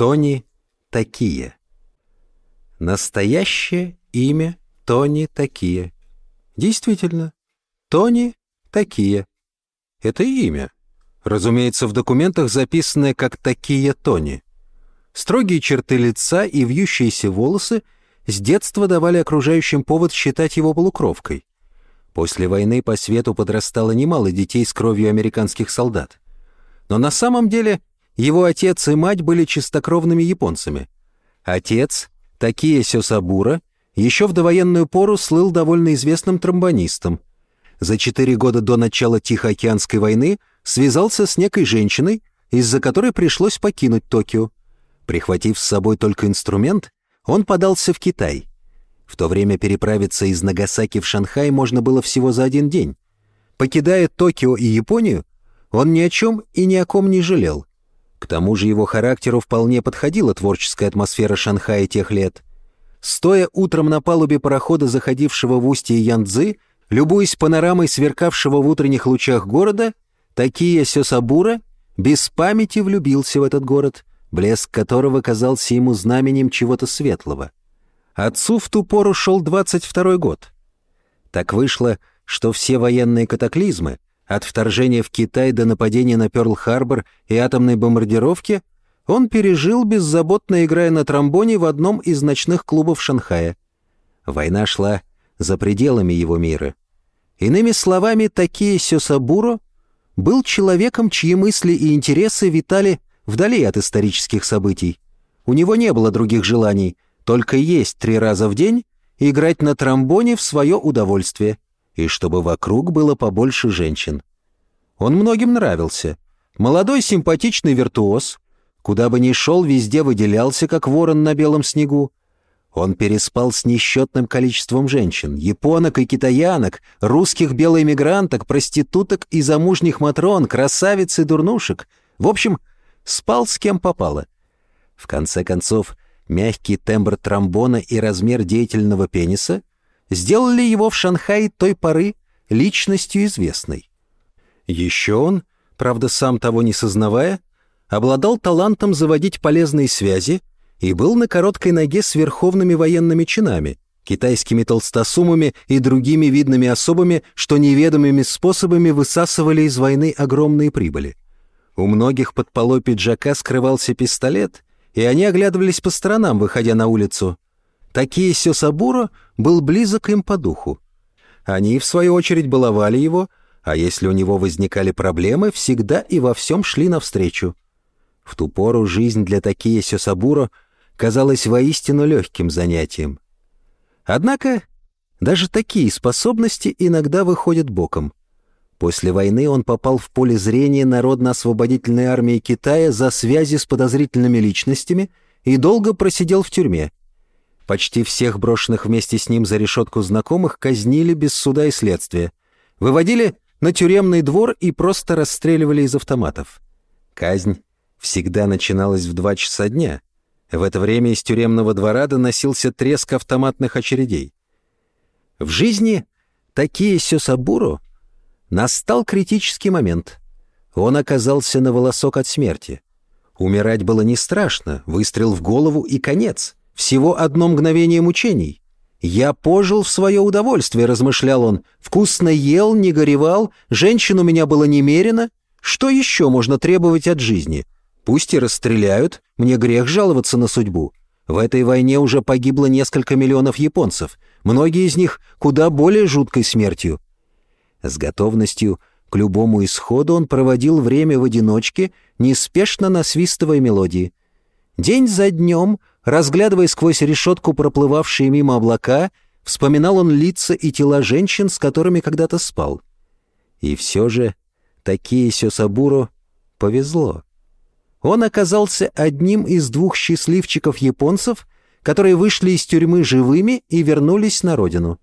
Тони Такие. Настоящее имя Тони Такие. Действительно, Тони Такие. Это имя. Разумеется, в документах записанное как Такие Тони. Строгие черты лица и вьющиеся волосы с детства давали окружающим повод считать его полукровкой. После войны по свету подрастало немало детей с кровью американских солдат. Но на самом деле его отец и мать были чистокровными японцами. Отец, Такие Сёсабура, еще в довоенную пору слыл довольно известным тромбонистом. За четыре года до начала Тихоокеанской войны связался с некой женщиной, из-за которой пришлось покинуть Токио. Прихватив с собой только инструмент, он подался в Китай. В то время переправиться из Нагасаки в Шанхай можно было всего за один день. Покидая Токио и Японию, он ни о чем и ни о ком не жалел. К тому же его характеру вполне подходила творческая атмосфера Шанхая тех лет. Стоя утром на палубе парохода, заходившего в устье Янцзы, любуясь панорамой сверкавшего в утренних лучах города, Такия Сёсабура без памяти влюбился в этот город, блеск которого казался ему знаменем чего-то светлого. Отцу в ту пору шел 22 год. Так вышло, что все военные катаклизмы, от вторжения в Китай до нападения на Пёрл-Харбор и атомной бомбардировки, он пережил, беззаботно играя на тромбоне в одном из ночных клубов Шанхая. Война шла за пределами его мира. Иными словами, такие Сёсабуро был человеком, чьи мысли и интересы витали вдали от исторических событий. У него не было других желаний, только есть три раза в день, играть на тромбоне в свое удовольствие, и чтобы вокруг было побольше женщин. Он многим нравился. Молодой симпатичный виртуоз, куда бы ни шел, везде выделялся, как ворон на белом снегу. Он переспал с несчетным количеством женщин, японок и китаянок, русских белоэмигранток, проституток и замужних матрон, красавиц и дурнушек. В общем, спал с кем попало. В конце концов, мягкий тембр тромбона и размер деятельного пениса сделали его в Шанхае той поры личностью известной. Еще он, правда сам того не сознавая, обладал талантом заводить полезные связи и был на короткой ноге с верховными военными чинами, китайскими толстосумами и другими видными особами, что неведомыми способами высасывали из войны огромные прибыли. У многих под полой пиджака скрывался пистолет, и они оглядывались по сторонам, выходя на улицу. Такие Сёсабуро был близок им по духу. Они, в свою очередь, баловали его, а если у него возникали проблемы, всегда и во всем шли навстречу. В ту пору жизнь для такие Сёсабуро казалась воистину легким занятием. Однако даже такие способности иногда выходят боком. После войны он попал в поле зрения Народно-освободительной армии Китая за связи с подозрительными личностями и долго просидел в тюрьме. Почти всех брошенных вместе с ним за решетку знакомых казнили без суда и следствия. Выводили на тюремный двор и просто расстреливали из автоматов. Казнь всегда начиналась в два часа дня. В это время из тюремного двора доносился треск автоматных очередей. В жизни такие Сёсабуру Настал критический момент. Он оказался на волосок от смерти. Умирать было не страшно, выстрел в голову и конец. Всего одно мгновение мучений. «Я пожил в свое удовольствие», — размышлял он. «Вкусно ел, не горевал, женщин у меня было немерено. Что еще можно требовать от жизни? Пусть и расстреляют, мне грех жаловаться на судьбу. В этой войне уже погибло несколько миллионов японцев, многие из них куда более жуткой смертью. С готовностью к любому исходу он проводил время в одиночке, неспешно насвистывая мелодии. День за днем, разглядывая сквозь решетку проплывавшие мимо облака, вспоминал он лица и тела женщин, с которыми когда-то спал. И все же такие Сёсабуру повезло. Он оказался одним из двух счастливчиков-японцев, которые вышли из тюрьмы живыми и вернулись на родину.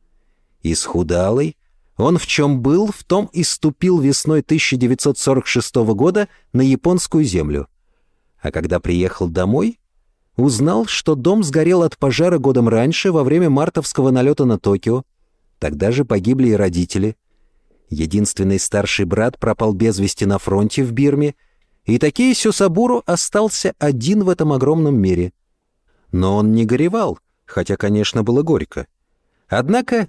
Исхудалый, он в чем был, в том и ступил весной 1946 года на японскую землю. А когда приехал домой, узнал, что дом сгорел от пожара годом раньше во время мартовского налета на Токио. Тогда же погибли и родители. Единственный старший брат пропал без вести на фронте в Бирме, и такие Сюсабуру остался один в этом огромном мире. Но он не горевал, хотя, конечно, было горько. Однако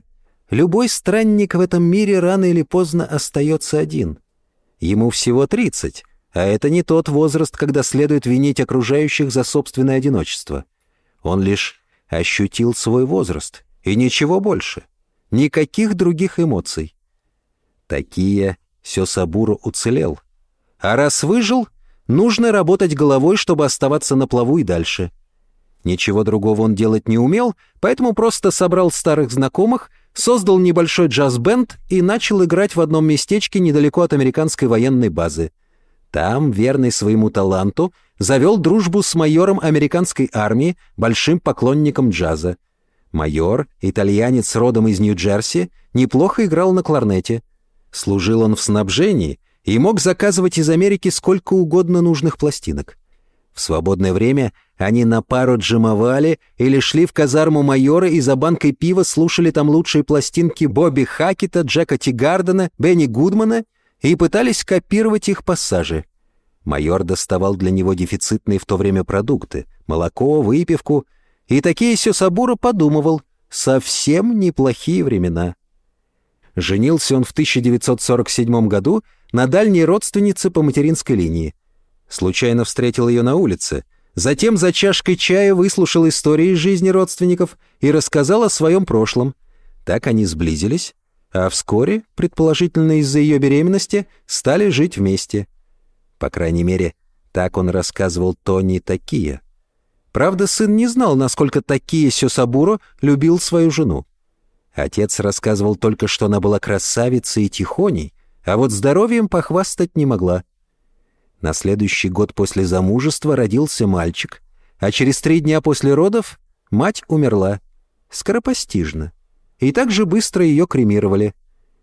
любой странник в этом мире рано или поздно остается один. Ему всего 30, а это не тот возраст, когда следует винить окружающих за собственное одиночество. Он лишь ощутил свой возраст, и ничего больше. Никаких других эмоций. Такие Сёсабуру уцелел. А раз выжил, нужно работать головой, чтобы оставаться на плаву и дальше. Ничего другого он делать не умел, поэтому просто собрал старых знакомых, создал небольшой джаз-бенд и начал играть в одном местечке недалеко от американской военной базы. Там, верный своему таланту, завел дружбу с майором американской армии, большим поклонником джаза. Майор, итальянец родом из Нью-Джерси, неплохо играл на кларнете. Служил он в снабжении и мог заказывать из Америки сколько угодно нужных пластинок. В свободное время они на пару джимовали или шли в казарму майора и за банкой пива слушали там лучшие пластинки Бобби Хакета, Джека Тигардена, Бенни Гудмана и пытались копировать их пассажи. Майор доставал для него дефицитные в то время продукты — молоко, выпивку — и такие Сёсабура подумывал, совсем неплохие времена. Женился он в 1947 году на дальней родственнице по материнской линии. Случайно встретил ее на улице. Затем за чашкой чая выслушал истории из жизни родственников и рассказал о своем прошлом. Так они сблизились, а вскоре, предположительно из-за ее беременности, стали жить вместе. По крайней мере, так он рассказывал Тони Такия. Правда, сын не знал, насколько такие Сёсабуро любил свою жену. Отец рассказывал только, что она была красавицей и тихоней, а вот здоровьем похвастать не могла. На следующий год после замужества родился мальчик, а через три дня после родов мать умерла. Скоропостижно. И так же быстро ее кремировали.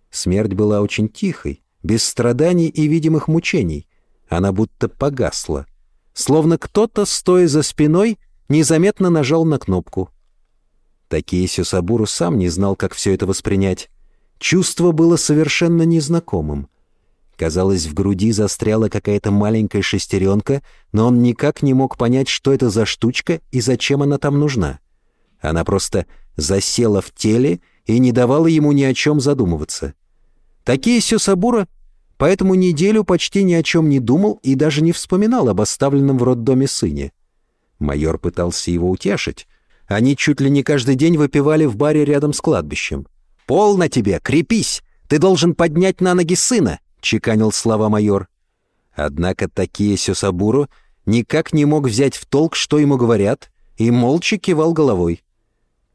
Смерть была очень тихой, без страданий и видимых мучений. Она будто погасла — словно кто-то, стоя за спиной, незаметно нажал на кнопку. Такиесю Сабуру сам не знал, как все это воспринять. Чувство было совершенно незнакомым. Казалось, в груди застряла какая-то маленькая шестеренка, но он никак не мог понять, что это за штучка и зачем она там нужна. Она просто засела в теле и не давала ему ни о чем задумываться. Такие Сабура поэтому неделю почти ни о чем не думал и даже не вспоминал об оставленном в роддоме сыне. Майор пытался его утешить. Они чуть ли не каждый день выпивали в баре рядом с кладбищем. «Полно тебе, крепись! Ты должен поднять на ноги сына!» — чеканил слова майор. Однако такие Сёсабуру никак не мог взять в толк, что ему говорят, и молча кивал головой.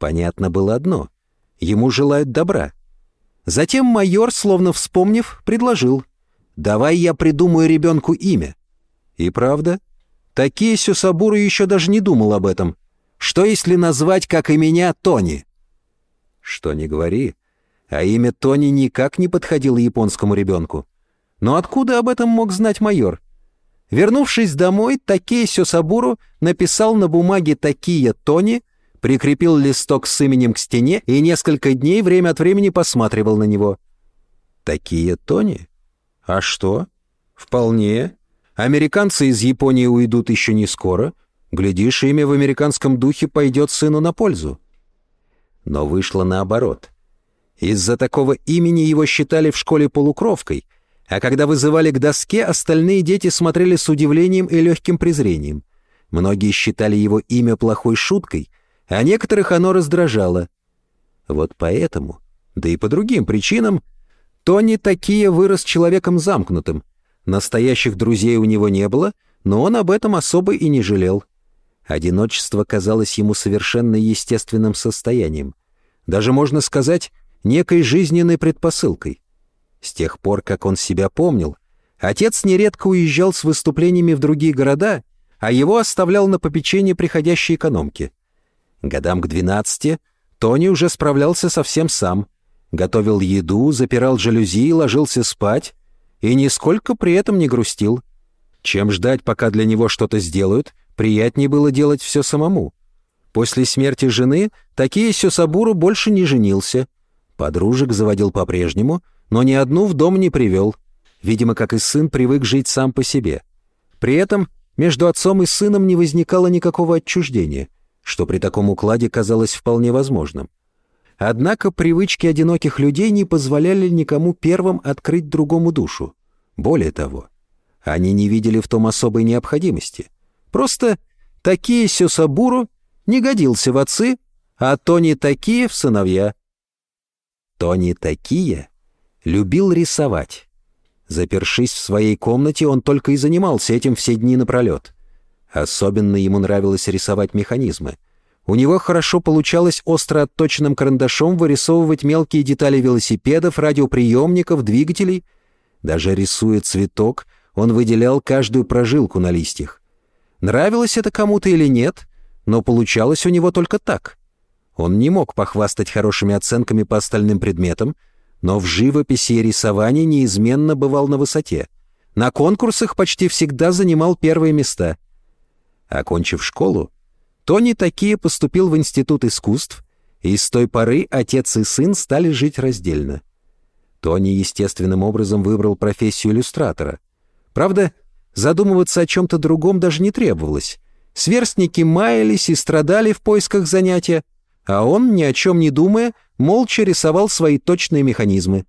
Понятно было одно — ему желают добра. Затем майор, словно вспомнив, предложил — Давай я придумаю ребенку имя». И правда, Такесю Сабуру еще даже не думал об этом. Что если назвать, как и меня, Тони? Что не говори, а имя Тони никак не подходило японскому ребенку. Но откуда об этом мог знать майор? Вернувшись домой, Такесю Сабуру написал на бумаге «Такия Тони», прикрепил листок с именем к стене и несколько дней время от времени посматривал на него. «Такие Тони? А что? Вполне. Американцы из Японии уйдут еще не скоро. Глядишь, имя в американском духе пойдет сыну на пользу. Но вышло наоборот. Из-за такого имени его считали в школе полукровкой, а когда вызывали к доске, остальные дети смотрели с удивлением и легким презрением. Многие считали его имя плохой шуткой, а некоторых оно раздражало. Вот поэтому, да и по другим причинам, Тони такие вырос человеком замкнутым. Настоящих друзей у него не было, но он об этом особо и не жалел. Одиночество казалось ему совершенно естественным состоянием. Даже, можно сказать, некой жизненной предпосылкой. С тех пор, как он себя помнил, отец нередко уезжал с выступлениями в другие города, а его оставлял на попечение приходящей экономки. Годам к двенадцати Тони уже справлялся совсем сам — готовил еду, запирал жалюзи, ложился спать и нисколько при этом не грустил. Чем ждать, пока для него что-то сделают, приятнее было делать все самому. После смерти жены такие Сёсабуру больше не женился. Подружек заводил по-прежнему, но ни одну в дом не привел. Видимо, как и сын, привык жить сам по себе. При этом между отцом и сыном не возникало никакого отчуждения, что при таком укладе казалось вполне возможным. Однако привычки одиноких людей не позволяли никому первым открыть другому душу. Более того, они не видели в том особой необходимости. Просто такие Сёсабуру не годился в отцы, а Тони такие в сыновья. Тони такие любил рисовать. Запершись в своей комнате, он только и занимался этим все дни напролет. Особенно ему нравилось рисовать механизмы. У него хорошо получалось остро отточенным карандашом вырисовывать мелкие детали велосипедов, радиоприемников, двигателей. Даже рисуя цветок, он выделял каждую прожилку на листьях. Нравилось это кому-то или нет, но получалось у него только так. Он не мог похвастать хорошими оценками по остальным предметам — но в живописи и рисовании неизменно бывал на высоте. На конкурсах почти всегда занимал первые места. Окончив школу, Тони такие поступил в Институт искусств, и с той поры отец и сын стали жить раздельно. Тони естественным образом выбрал профессию иллюстратора. Правда, задумываться о чем-то другом даже не требовалось. Сверстники маялись и страдали в поисках занятия, а он, ни о чем не думая, молча рисовал свои точные механизмы.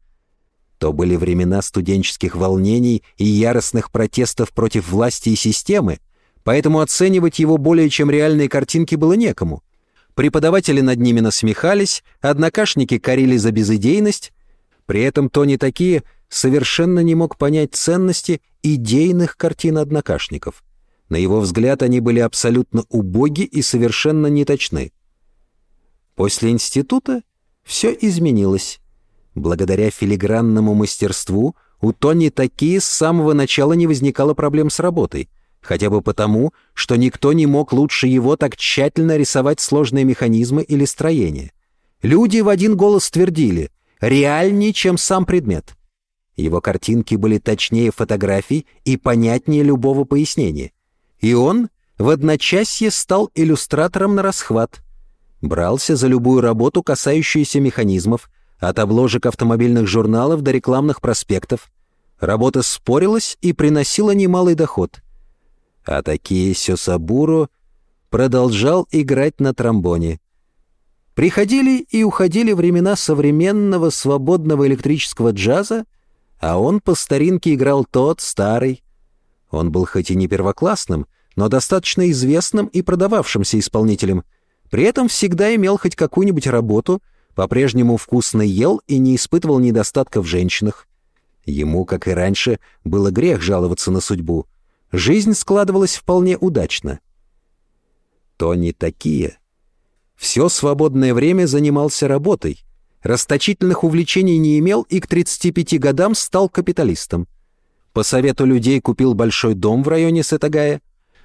То были времена студенческих волнений и яростных протестов против власти и системы, поэтому оценивать его более чем реальные картинки было некому. Преподаватели над ними насмехались, однокашники корили за безыдейность. При этом Тони такие совершенно не мог понять ценности идейных картин однокашников. На его взгляд они были абсолютно убоги и совершенно неточны. После института все изменилось. Благодаря филигранному мастерству у Тони такие с самого начала не возникало проблем с работой, хотя бы потому, что никто не мог лучше его так тщательно рисовать сложные механизмы или строения. Люди в один голос твердили «реальнее, чем сам предмет». Его картинки были точнее фотографий и понятнее любого пояснения. И он в одночасье стал иллюстратором на расхват — брался за любую работу, касающуюся механизмов, от обложек автомобильных журналов до рекламных проспектов. Работа спорилась и приносила немалый доход. А такие Сёсабуру продолжал играть на тромбоне. Приходили и уходили времена современного свободного электрического джаза, а он по старинке играл тот, старый. Он был хоть и не первоклассным, но достаточно известным и продававшимся исполнителем — при этом всегда имел хоть какую-нибудь работу, по-прежнему вкусно ел и не испытывал недостатка в женщинах. Ему, как и раньше, было грех жаловаться на судьбу. Жизнь складывалась вполне удачно. Тони такие. Все свободное время занимался работой. Расточительных увлечений не имел и к 35 годам стал капиталистом. По совету людей купил большой дом в районе Сетагая,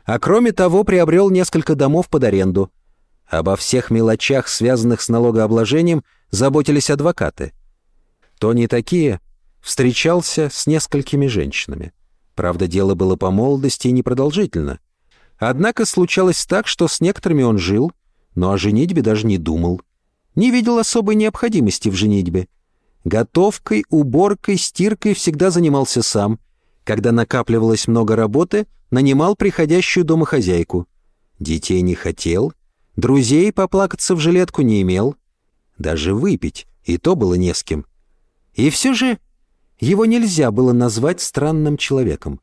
а кроме того приобрел несколько домов под аренду — Обо всех мелочах, связанных с налогообложением, заботились адвокаты. Тони такие встречался с несколькими женщинами. Правда, дело было по молодости и непродолжительно. Однако случалось так, что с некоторыми он жил, но о женитьбе даже не думал. Не видел особой необходимости в женитьбе. Готовкой, уборкой, стиркой всегда занимался сам. Когда накапливалось много работы, нанимал приходящую домохозяйку. Детей не хотел Друзей поплакаться в жилетку не имел. Даже выпить, и то было не с кем. И все же его нельзя было назвать странным человеком.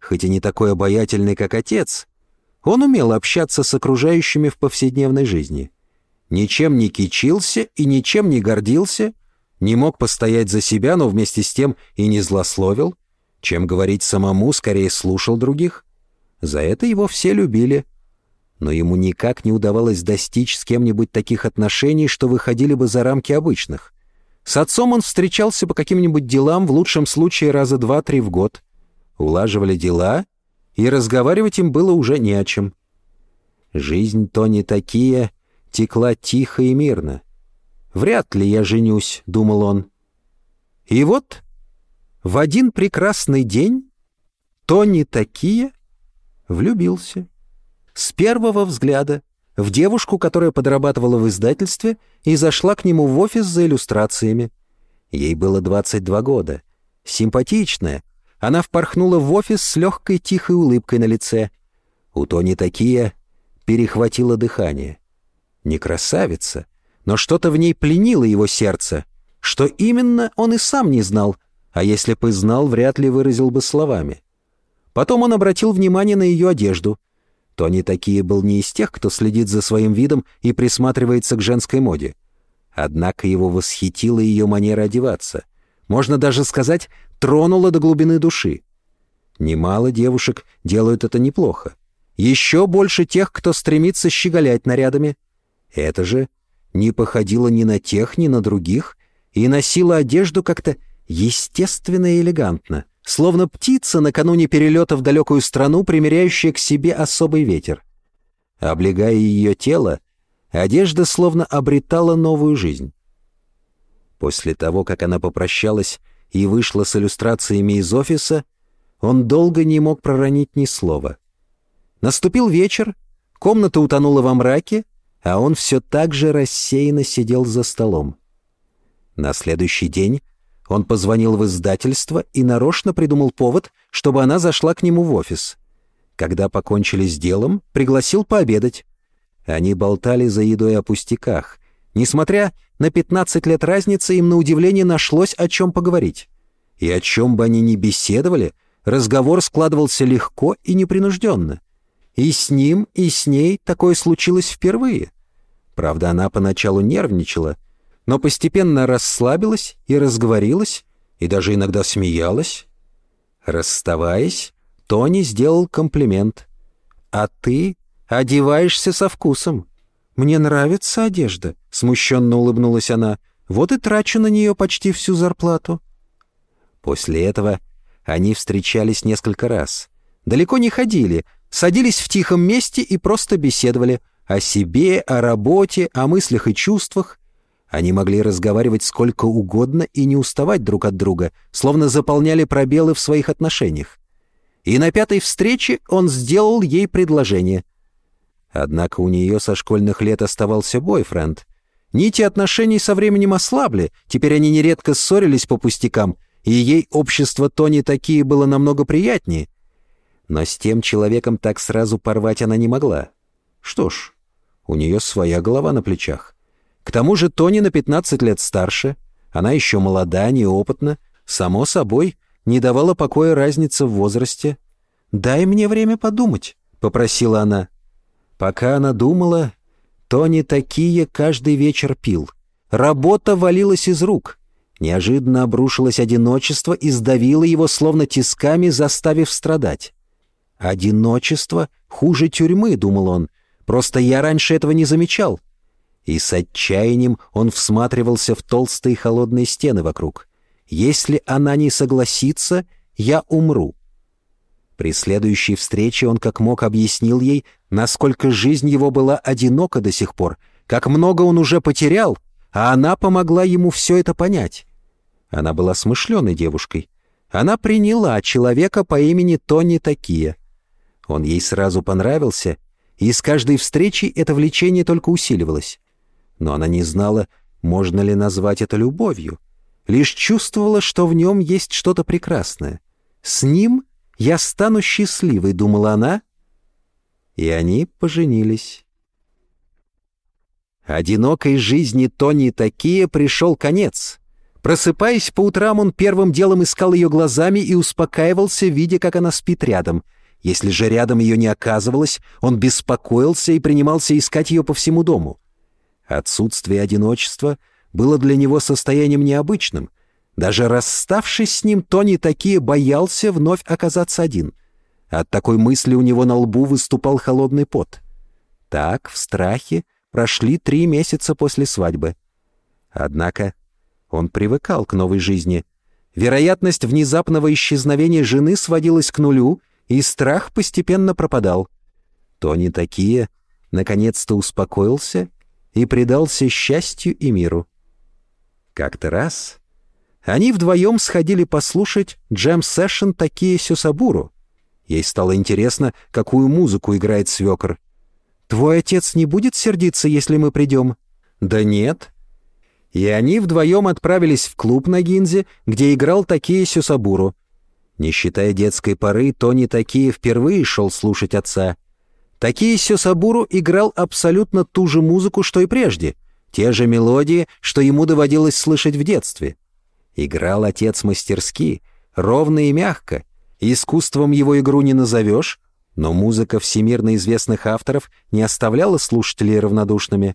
Хоть и не такой обаятельный, как отец, он умел общаться с окружающими в повседневной жизни. Ничем не кичился и ничем не гордился, не мог постоять за себя, но вместе с тем и не злословил, чем говорить самому, скорее слушал других. За это его все любили — но ему никак не удавалось достичь с кем-нибудь таких отношений, что выходили бы за рамки обычных. С отцом он встречался по каким-нибудь делам, в лучшем случае раза два-три в год. Улаживали дела, и разговаривать им было уже не о чем. Жизнь то не такие, текла тихо и мирно. «Вряд ли я женюсь», — думал он. И вот в один прекрасный день Тони такие влюбился с первого взгляда в девушку, которая подрабатывала в издательстве и зашла к нему в офис за иллюстрациями. Ей было 22 года. Симпатичная, она впорхнула в офис с легкой тихой улыбкой на лице. У Тони такие перехватило дыхание. Не красавица, но что-то в ней пленило его сердце. Что именно, он и сам не знал, а если бы знал, вряд ли выразил бы словами. Потом он обратил внимание на ее одежду. Тони такие был не из тех, кто следит за своим видом и присматривается к женской моде. Однако его восхитила ее манера одеваться. Можно даже сказать, тронула до глубины души. Немало девушек делают это неплохо. Еще больше тех, кто стремится щеголять нарядами. Это же не походило ни на тех, ни на других, и носила одежду как-то естественно и элегантно, словно птица накануне перелета в далекую страну, примеряющая к себе особый ветер. Облегая ее тело, одежда словно обретала новую жизнь. После того, как она попрощалась и вышла с иллюстрациями из офиса, он долго не мог проронить ни слова. Наступил вечер, комната утонула во мраке, а он все так же рассеянно сидел за столом. На следующий день он позвонил в издательство и нарочно придумал повод, чтобы она зашла к нему в офис. Когда покончили с делом, пригласил пообедать. Они болтали за едой о пустяках. Несмотря на 15 лет разницы, им на удивление нашлось о чем поговорить. И о чем бы они ни беседовали, разговор складывался легко и непринужденно. И с ним, и с ней такое случилось впервые. Правда, она поначалу нервничала, но постепенно расслабилась и разговорилась, и даже иногда смеялась. Расставаясь, Тони сделал комплимент. «А ты одеваешься со вкусом. Мне нравится одежда», — смущенно улыбнулась она. «Вот и трачу на нее почти всю зарплату». После этого они встречались несколько раз. Далеко не ходили, садились в тихом месте и просто беседовали о себе, о работе, о мыслях и чувствах. Они могли разговаривать сколько угодно и не уставать друг от друга, словно заполняли пробелы в своих отношениях. И на пятой встрече он сделал ей предложение. Однако у нее со школьных лет оставался бойфренд. Нити отношений со временем ослабли, теперь они нередко ссорились по пустякам, и ей общество Тони такие было намного приятнее — но с тем человеком так сразу порвать она не могла. Что ж, у нее своя голова на плечах. К тому же Тони на 15 лет старше, она еще молода, неопытна, само собой, не давала покоя разница в возрасте. «Дай мне время подумать», — попросила она. Пока она думала, Тони такие каждый вечер пил. Работа валилась из рук. Неожиданно обрушилось одиночество и сдавило его, словно тисками заставив страдать. «Одиночество хуже тюрьмы», — думал он. «Просто я раньше этого не замечал». И с отчаянием он всматривался в толстые холодные стены вокруг. «Если она не согласится, я умру». При следующей встрече он как мог объяснил ей, насколько жизнь его была одинока до сих пор, как много он уже потерял, а она помогла ему все это понять. Она была смышленой девушкой. Она приняла человека по имени Тони Такия. Он ей сразу понравился, и с каждой встречи это влечение только усиливалось. Но она не знала, можно ли назвать это любовью. Лишь чувствовала, что в нем есть что-то прекрасное. «С ним я стану счастливой», — думала она. И они поженились. Одинокой жизни Тони такие пришел конец. Просыпаясь по утрам, он первым делом искал ее глазами и успокаивался, видя, как она спит рядом — если же рядом ее не оказывалось, он беспокоился и принимался искать ее по всему дому. Отсутствие одиночества было для него состоянием необычным. Даже расставшись с ним, Тони такие боялся вновь оказаться один. От такой мысли у него на лбу выступал холодный пот. Так, в страхе, прошли три месяца после свадьбы. Однако он привыкал к новой жизни. Вероятность внезапного исчезновения жены сводилась к нулю — и страх постепенно пропадал. Тони такие наконец-то успокоился и предался счастью и миру. Как-то раз они вдвоем сходили послушать джем-сэшн такие Сюсабуру. Ей стало интересно, какую музыку играет свекр. «Твой отец не будет сердиться, если мы придем?» «Да нет». И они вдвоем отправились в клуб на Гинзе, где играл такие Сюсабуру. Не считая детской поры, Тони Такие впервые шел слушать отца. Такие Сёсабуру играл абсолютно ту же музыку, что и прежде, те же мелодии, что ему доводилось слышать в детстве. Играл отец мастерски, ровно и мягко. Искусством его игру не назовешь, но музыка всемирно известных авторов не оставляла слушателей равнодушными.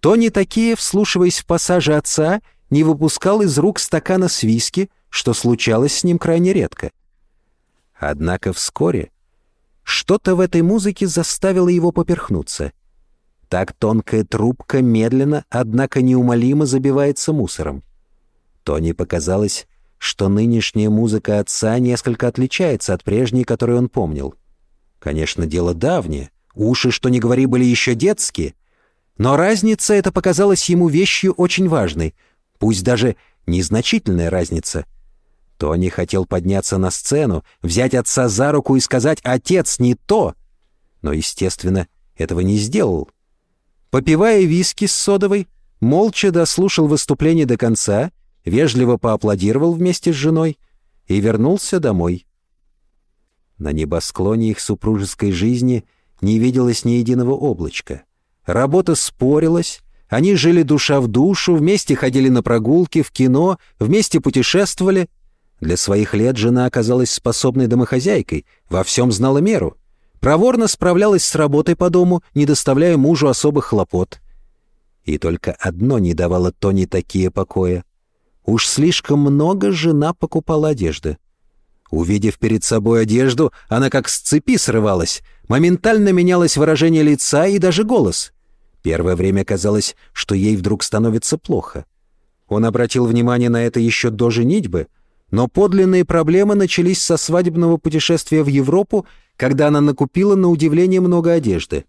Тони Такие, вслушиваясь в пассажи отца, не выпускал из рук стакана с виски, что случалось с ним крайне редко. Однако вскоре что-то в этой музыке заставило его поперхнуться. Так тонкая трубка медленно, однако неумолимо забивается мусором. Тони показалось, что нынешняя музыка отца несколько отличается от прежней, которую он помнил. Конечно, дело давнее, уши, что не говори, были еще детские, но разница эта показалась ему вещью очень важной, пусть даже незначительная разница — Тони хотел подняться на сцену, взять отца за руку и сказать «Отец, не то!» Но, естественно, этого не сделал. Попивая виски с содовой, молча дослушал выступление до конца, вежливо поаплодировал вместе с женой и вернулся домой. На небосклоне их супружеской жизни не виделось ни единого облачка. Работа спорилась, они жили душа в душу, вместе ходили на прогулки, в кино, вместе путешествовали — для своих лет жена оказалась способной домохозяйкой, во всем знала меру. Проворно справлялась с работой по дому, не доставляя мужу особых хлопот. И только одно не давало Тони такие покоя. Уж слишком много жена покупала одежды. Увидев перед собой одежду, она как с цепи срывалась, моментально менялось выражение лица и даже голос. Первое время казалось, что ей вдруг становится плохо. Он обратил внимание на это еще до женитьбы — но подлинные проблемы начались со свадебного путешествия в Европу, когда она накупила на удивление много одежды.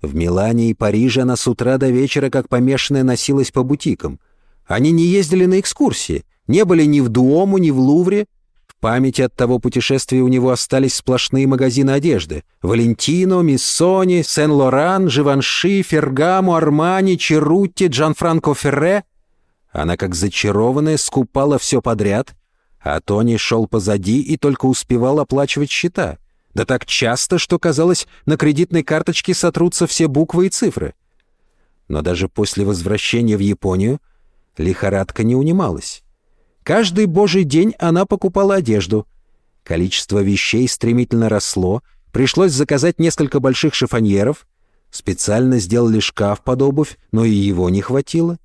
В Милане и Париже она с утра до вечера как помешанная носилась по бутикам. Они не ездили на экскурсии, не были ни в Дуому, ни в Лувре. В памяти от того путешествия у него остались сплошные магазины одежды. Валентино, Миссони, Сен-Лоран, Живанши, Фергамо, Армани, Черутти, Джанфранко Ферре. Она, как зачарованная, скупала все подряд — а Тони шел позади и только успевал оплачивать счета. Да так часто, что, казалось, на кредитной карточке сотрутся все буквы и цифры. Но даже после возвращения в Японию лихорадка не унималась. Каждый божий день она покупала одежду. Количество вещей стремительно росло, пришлось заказать несколько больших шифоньеров, специально сделали шкаф под обувь, но и его не хватило.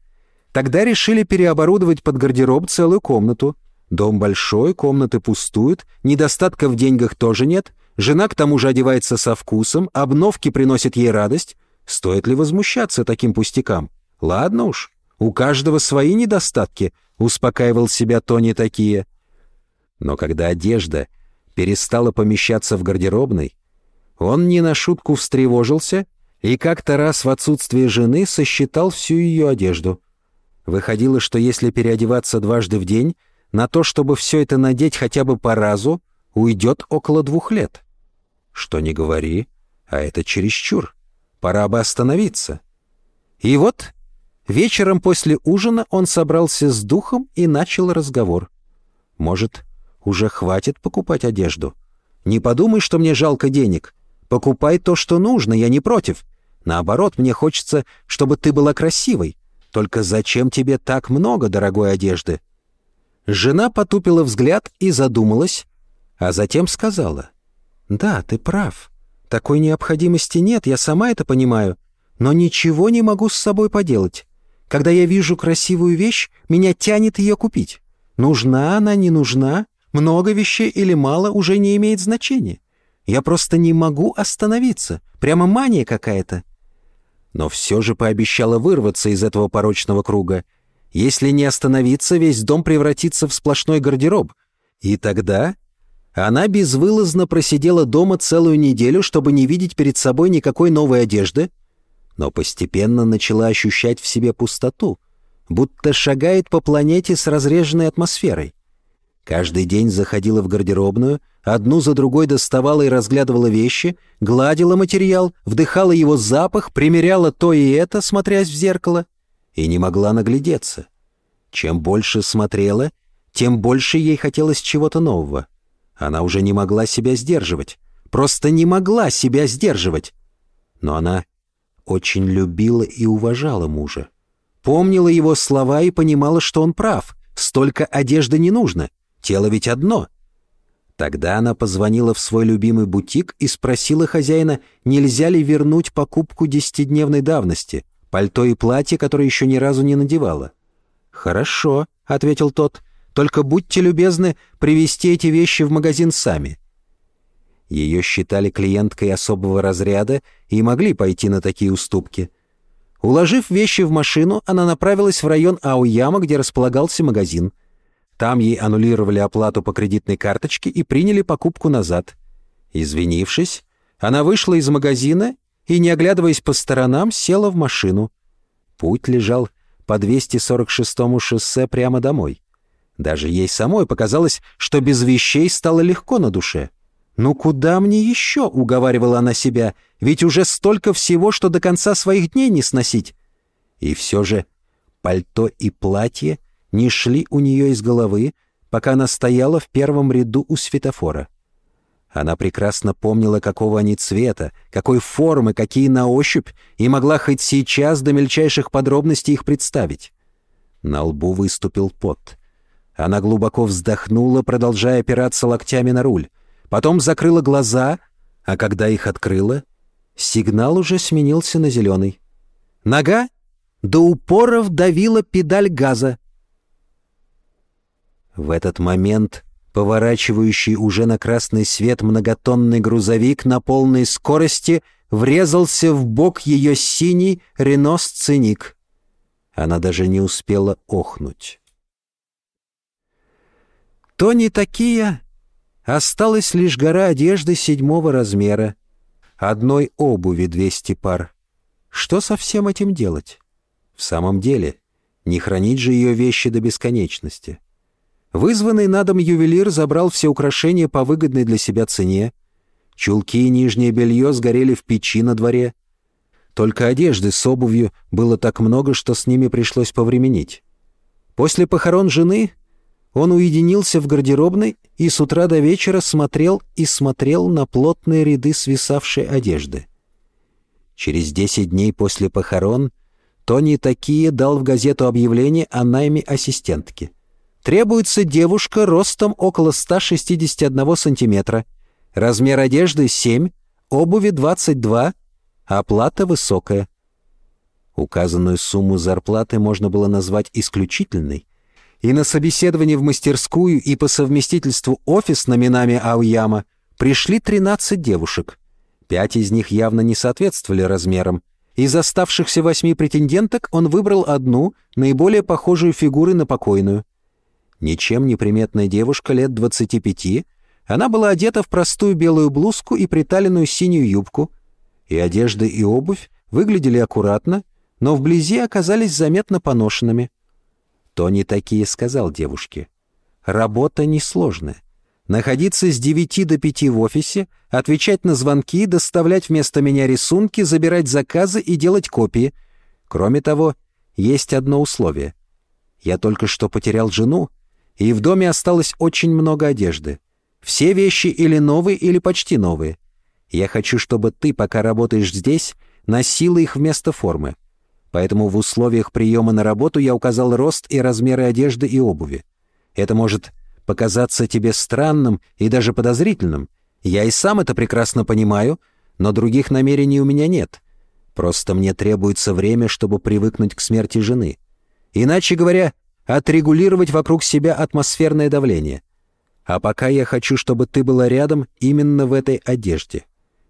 Тогда решили переоборудовать под гардероб целую комнату — Дом большой, комнаты пустуют, недостатка в деньгах тоже нет, жена к тому же одевается со вкусом, обновки приносят ей радость. Стоит ли возмущаться таким пустякам? Ладно уж, у каждого свои недостатки, успокаивал себя Тони такие. Но когда одежда перестала помещаться в гардеробной, он не на шутку встревожился и как-то раз в отсутствие жены сосчитал всю ее одежду. Выходило, что если переодеваться дважды в день, на то, чтобы все это надеть хотя бы по разу, уйдет около двух лет. Что не говори, а это чересчур. Пора бы остановиться. И вот вечером после ужина он собрался с духом и начал разговор. Может, уже хватит покупать одежду? Не подумай, что мне жалко денег. Покупай то, что нужно, я не против. Наоборот, мне хочется, чтобы ты была красивой. Только зачем тебе так много дорогой одежды? Жена потупила взгляд и задумалась, а затем сказала. «Да, ты прав. Такой необходимости нет, я сама это понимаю, но ничего не могу с собой поделать. Когда я вижу красивую вещь, меня тянет ее купить. Нужна она, не нужна, много вещей или мало уже не имеет значения. Я просто не могу остановиться, прямо мания какая-то». Но все же пообещала вырваться из этого порочного круга — если не остановиться, весь дом превратится в сплошной гардероб. И тогда она безвылазно просидела дома целую неделю, чтобы не видеть перед собой никакой новой одежды, но постепенно начала ощущать в себе пустоту, будто шагает по планете с разреженной атмосферой. Каждый день заходила в гардеробную, одну за другой доставала и разглядывала вещи, гладила материал, вдыхала его запах, примеряла то и это, смотрясь в зеркало — и не могла наглядеться. Чем больше смотрела, тем больше ей хотелось чего-то нового. Она уже не могла себя сдерживать. Просто не могла себя сдерживать. Но она очень любила и уважала мужа. Помнила его слова и понимала, что он прав. Столько одежды не нужно. Тело ведь одно. Тогда она позвонила в свой любимый бутик и спросила хозяина, нельзя ли вернуть покупку десятидневной давности, пальто и платье, которое еще ни разу не надевала. «Хорошо», — ответил тот, — «только будьте любезны привезти эти вещи в магазин сами». Ее считали клиенткой особого разряда и могли пойти на такие уступки. Уложив вещи в машину, она направилась в район Ауяма, где располагался магазин — там ей аннулировали оплату по кредитной карточке и приняли покупку назад. Извинившись, она вышла из магазина и, не оглядываясь по сторонам, села в машину. Путь лежал по 246-му шоссе прямо домой. Даже ей самой показалось, что без вещей стало легко на душе. «Ну куда мне еще?» — уговаривала она себя. «Ведь уже столько всего, что до конца своих дней не сносить». И все же пальто и платье — не шли у нее из головы, пока она стояла в первом ряду у светофора. Она прекрасно помнила, какого они цвета, какой формы, какие на ощупь, и могла хоть сейчас до мельчайших подробностей их представить. На лбу выступил пот. Она глубоко вздохнула, продолжая опираться локтями на руль. Потом закрыла глаза, а когда их открыла, сигнал уже сменился на зеленый. Нога до упора вдавила педаль газа. В этот момент поворачивающий уже на красный свет многотонный грузовик на полной скорости врезался в бок ее синий Рено-сценик. Она даже не успела охнуть. То не такие. Осталась лишь гора одежды седьмого размера. Одной обуви двести пар. Что со всем этим делать? В самом деле, не хранить же ее вещи до бесконечности. Вызванный на дом ювелир забрал все украшения по выгодной для себя цене. Чулки и нижнее белье сгорели в печи на дворе. Только одежды с обувью было так много, что с ними пришлось повременить. После похорон жены он уединился в гардеробной и с утра до вечера смотрел и смотрел на плотные ряды свисавшей одежды. Через десять дней после похорон Тони такие дал в газету объявление о найме ассистентки — Требуется девушка ростом около 161 сантиметра. Размер одежды 7, обуви 22, оплата высокая. Указанную сумму зарплаты можно было назвать исключительной. И на собеседование в мастерскую и по совместительству офис на Минами Ауяма пришли 13 девушек. Пять из них явно не соответствовали размерам. Из оставшихся восьми претенденток он выбрал одну, наиболее похожую фигурой на покойную. Ничем не приметная девушка лет 25, она была одета в простую белую блузку и приталенную синюю юбку, и одежда и обувь выглядели аккуратно, но вблизи оказались заметно поношенными. Тони такие сказал девушке. «Работа несложная. Находиться с девяти до пяти в офисе, отвечать на звонки, доставлять вместо меня рисунки, забирать заказы и делать копии. Кроме того, есть одно условие. Я только что потерял жену, и в доме осталось очень много одежды. Все вещи или новые, или почти новые. Я хочу, чтобы ты, пока работаешь здесь, носила их вместо формы. Поэтому в условиях приема на работу я указал рост и размеры одежды и обуви. Это может показаться тебе странным и даже подозрительным. Я и сам это прекрасно понимаю, но других намерений у меня нет. Просто мне требуется время, чтобы привыкнуть к смерти жены. Иначе говоря, отрегулировать вокруг себя атмосферное давление. А пока я хочу, чтобы ты была рядом именно в этой одежде.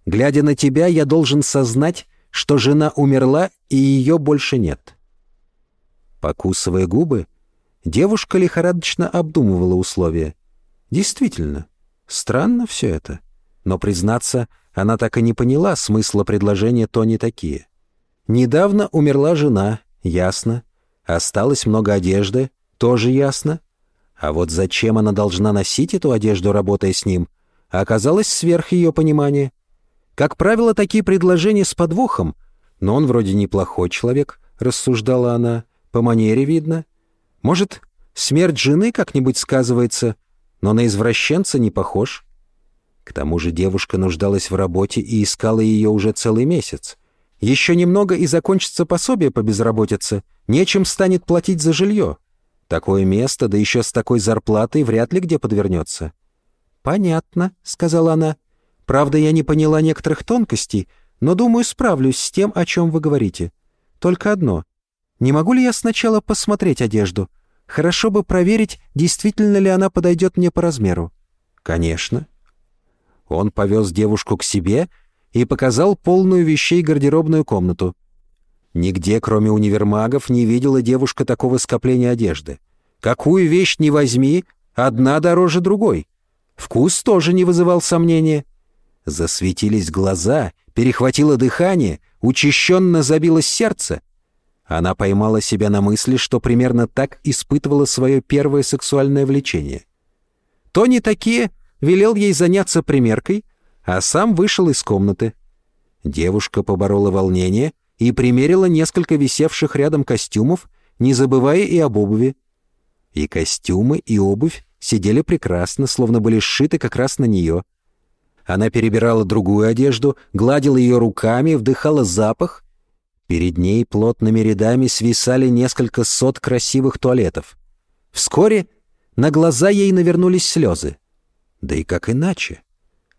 Глядя на тебя, я должен сознать, что жена умерла и ее больше нет». Покусывая губы, девушка лихорадочно обдумывала условия. Действительно, странно все это. Но, признаться, она так и не поняла смысла предложения Тони такие. Недавно умерла жена, ясно. Осталось много одежды, тоже ясно. А вот зачем она должна носить эту одежду, работая с ним, оказалось сверх ее понимания. Как правило, такие предложения с подвохом. Но он вроде неплохой человек, рассуждала она, по манере видно. Может, смерть жены как-нибудь сказывается? но на извращенца не похож. К тому же девушка нуждалась в работе и искала ее уже целый месяц. Еще немного и закончится пособие по безработице, нечем станет платить за жилье. Такое место, да еще с такой зарплатой, вряд ли где подвернется. «Понятно», — сказала она. «Правда, я не поняла некоторых тонкостей, но, думаю, справлюсь с тем, о чем вы говорите. Только одно. Не могу ли я сначала посмотреть одежду? Хорошо бы проверить, действительно ли она подойдет мне по размеру». «Конечно». Он повез девушку к себе и показал полную вещей гардеробную комнату. Нигде, кроме универмагов, не видела девушка такого скопления одежды. Какую вещь не возьми, одна дороже другой. Вкус тоже не вызывал сомнения. Засветились глаза, перехватило дыхание, учащенно забилось сердце. Она поймала себя на мысли, что примерно так испытывала свое первое сексуальное влечение. Тони такие велел ей заняться примеркой, а сам вышел из комнаты. Девушка поборола волнение и примерила несколько висевших рядом костюмов, не забывая и об обуви. И костюмы, и обувь сидели прекрасно, словно были сшиты как раз на нее. Она перебирала другую одежду, гладила ее руками, вдыхала запах. Перед ней плотными рядами свисали несколько сот красивых туалетов. Вскоре на глаза ей навернулись слезы. Да и как иначе?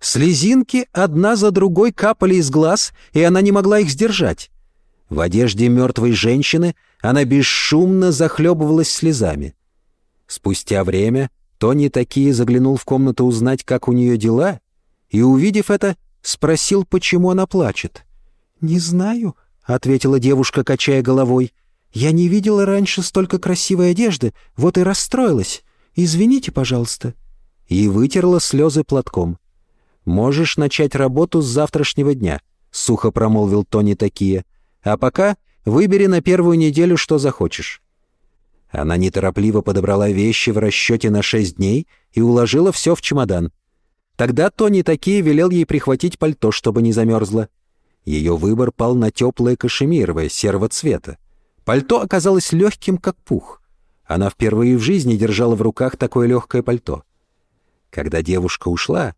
Слезинки одна за другой капали из глаз, и она не могла их сдержать. В одежде мертвой женщины она бесшумно захлебывалась слезами. Спустя время Тони такие заглянул в комнату узнать, как у нее дела, и, увидев это, спросил, почему она плачет. «Не знаю», — ответила девушка, качая головой. «Я не видела раньше столько красивой одежды, вот и расстроилась. Извините, пожалуйста». И вытерла слезы платком. «Можешь начать работу с завтрашнего дня», — сухо промолвил Тони такие. «А пока выбери на первую неделю, что захочешь». Она неторопливо подобрала вещи в расчете на шесть дней и уложила все в чемодан. Тогда Тони такие велел ей прихватить пальто, чтобы не замерзло. Ее выбор пал на теплое кашемировое, серого цвета. Пальто оказалось легким, как пух. Она впервые в жизни держала в руках такое легкое пальто. Когда девушка ушла,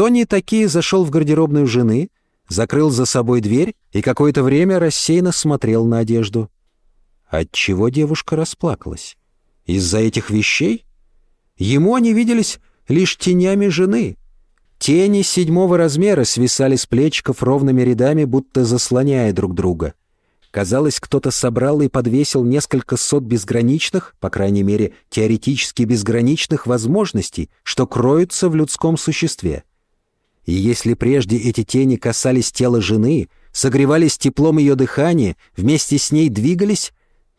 Тони такие зашел в гардеробную жены, закрыл за собой дверь и какое-то время рассеянно смотрел на одежду. Отчего девушка расплакалась? Из-за этих вещей? Ему они виделись лишь тенями жены. Тени седьмого размера свисали с плечиков ровными рядами, будто заслоняя друг друга. Казалось, кто-то собрал и подвесил несколько сот безграничных, по крайней мере, теоретически безграничных возможностей, что кроются в людском существе. И если прежде эти тени касались тела жены, согревались теплом ее дыхания, вместе с ней двигались,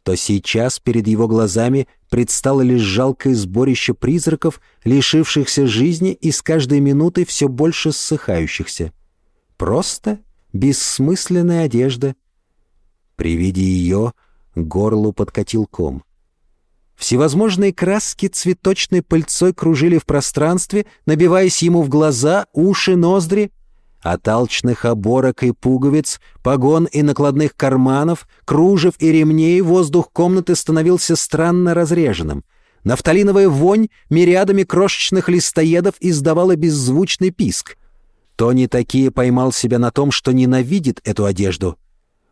то сейчас перед его глазами предстало лишь жалкое сборище призраков, лишившихся жизни и с каждой минутой все больше ссыхающихся. Просто бессмысленная одежда. При виде ее горлу подкатил ком. Всевозможные краски цветочной пыльцой кружили в пространстве, набиваясь ему в глаза, уши, ноздри. От алчных оборок и пуговиц, погон и накладных карманов, кружев и ремней воздух комнаты становился странно разреженным. Нафталиновая вонь мириадами крошечных листоедов издавала беззвучный писк. Тони такие поймал себя на том, что ненавидит эту одежду.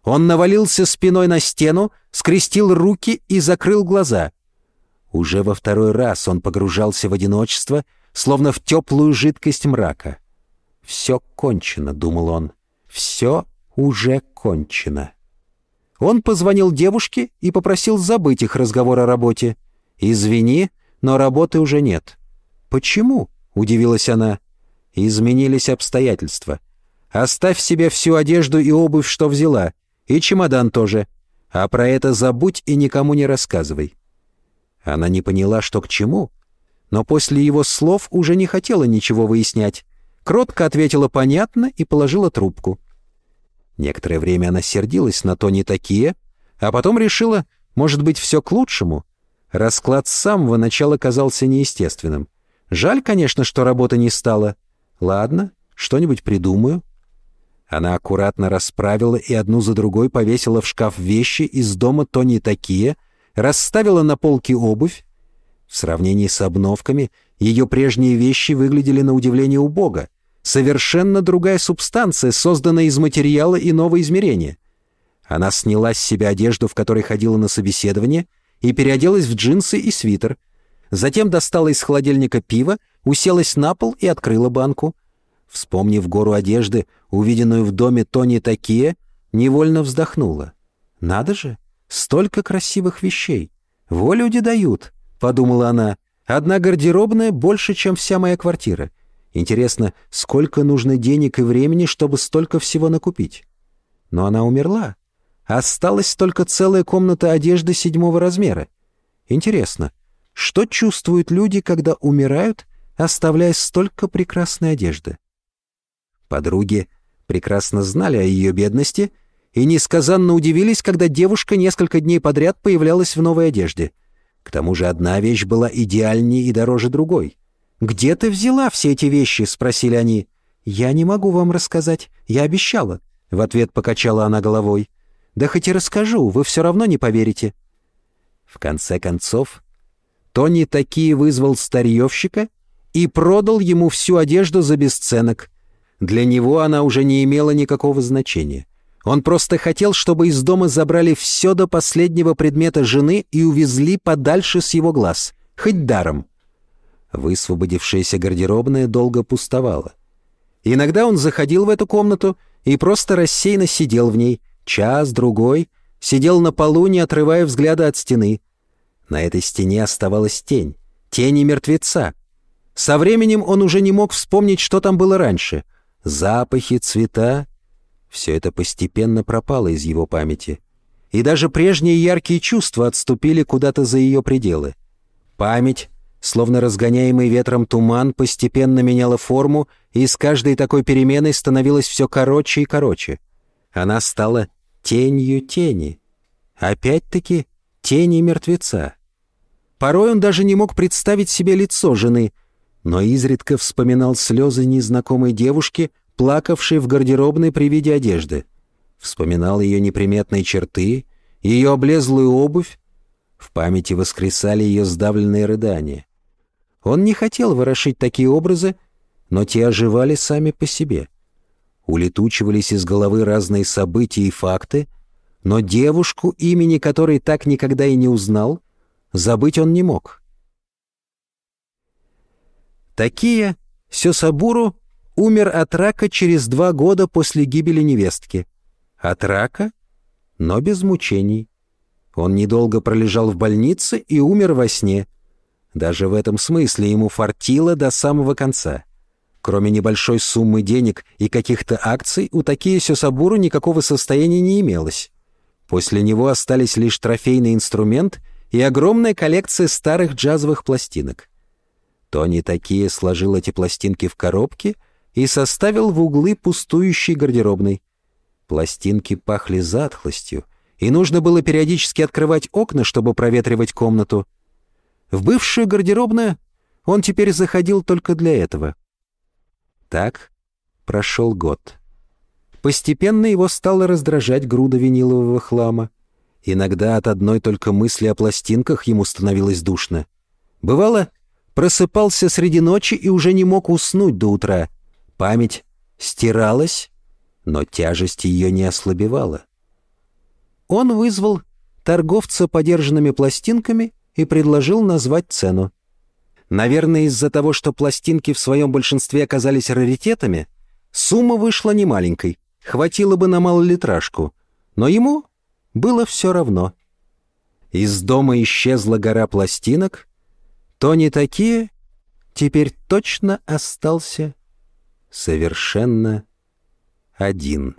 Он навалился спиной на стену, скрестил руки и закрыл глаза — уже во второй раз он погружался в одиночество, словно в теплую жидкость мрака. «Все кончено», — думал он, — «все уже кончено». Он позвонил девушке и попросил забыть их разговор о работе. «Извини, но работы уже нет». «Почему?» — удивилась она. «Изменились обстоятельства. Оставь себе всю одежду и обувь, что взяла, и чемодан тоже. А про это забудь и никому не рассказывай. Она не поняла, что к чему, но после его слов уже не хотела ничего выяснять. Кротко ответила «понятно» и положила трубку. Некоторое время она сердилась на то не такие, а потом решила, может быть, все к лучшему. Расклад с самого начала казался неестественным. Жаль, конечно, что работы не стало. Ладно, что-нибудь придумаю. Она аккуратно расправила и одну за другой повесила в шкаф вещи из дома то не такие — расставила на полке обувь. В сравнении с обновками ее прежние вещи выглядели на удивление убого. Совершенно другая субстанция, созданная из материала иного измерения. Она сняла с себя одежду, в которой ходила на собеседование, и переоделась в джинсы и свитер. Затем достала из холодильника пиво, уселась на пол и открыла банку. Вспомнив гору одежды, увиденную в доме Тони Такие, невольно вздохнула. «Надо же, столько красивых вещей! Во люди дают!» — подумала она. «Одна гардеробная больше, чем вся моя квартира. Интересно, сколько нужно денег и времени, чтобы столько всего накупить?» Но она умерла. Осталась только целая комната одежды седьмого размера. Интересно, что чувствуют люди, когда умирают, оставляя столько прекрасной одежды? Подруги прекрасно знали о ее бедности и несказанно удивились, когда девушка несколько дней подряд появлялась в новой одежде. К тому же одна вещь была идеальнее и дороже другой. «Где ты взяла все эти вещи?» — спросили они. «Я не могу вам рассказать. Я обещала». В ответ покачала она головой. «Да хоть и расскажу, вы все равно не поверите». В конце концов, Тони такие вызвал старьевщика и продал ему всю одежду за бесценок. Для него она уже не имела никакого значения. Он просто хотел, чтобы из дома забрали все до последнего предмета жены и увезли подальше с его глаз, хоть даром. Высвободившаяся гардеробная долго пустовала. Иногда он заходил в эту комнату и просто рассеянно сидел в ней, час-другой, сидел на полу, не отрывая взгляда от стены. На этой стене оставалась тень, тени мертвеца. Со временем он уже не мог вспомнить, что там было раньше. Запахи, цвета, все это постепенно пропало из его памяти. И даже прежние яркие чувства отступили куда-то за ее пределы. Память, словно разгоняемый ветром туман, постепенно меняла форму и с каждой такой переменой становилась все короче и короче. Она стала тенью тени. Опять-таки тени мертвеца. Порой он даже не мог представить себе лицо жены, но изредка вспоминал слезы незнакомой девушки, плакавший в гардеробной при виде одежды. Вспоминал ее неприметные черты, ее облезлую обувь. В памяти воскресали ее сдавленные рыдания. Он не хотел ворошить такие образы, но те оживали сами по себе. Улетучивались из головы разные события и факты, но девушку, имени которой так никогда и не узнал, забыть он не мог. Такие Сёсабуру умер от рака через два года после гибели невестки. От рака, но без мучений. Он недолго пролежал в больнице и умер во сне. Даже в этом смысле ему фартило до самого конца. Кроме небольшой суммы денег и каких-то акций, у Такия Сёсабуру никакого состояния не имелось. После него остались лишь трофейный инструмент и огромная коллекция старых джазовых пластинок. Тони Такие сложил эти пластинки в коробке — и составил в углы пустующей гардеробной. Пластинки пахли затхлостью, и нужно было периодически открывать окна, чтобы проветривать комнату. В бывшую гардеробную он теперь заходил только для этого. Так прошел год. Постепенно его стало раздражать груда винилового хлама. Иногда от одной только мысли о пластинках ему становилось душно. Бывало, просыпался среди ночи и уже не мог уснуть до утра — Память стиралась, но тяжесть ее не ослабевала. Он вызвал торговца подержанными пластинками и предложил назвать цену. Наверное, из-за того, что пластинки в своем большинстве оказались раритетами, сумма вышла немаленькой, хватило бы на малолитражку, но ему было все равно. Из дома исчезла гора пластинок, то не такие, теперь точно остался совершенно один.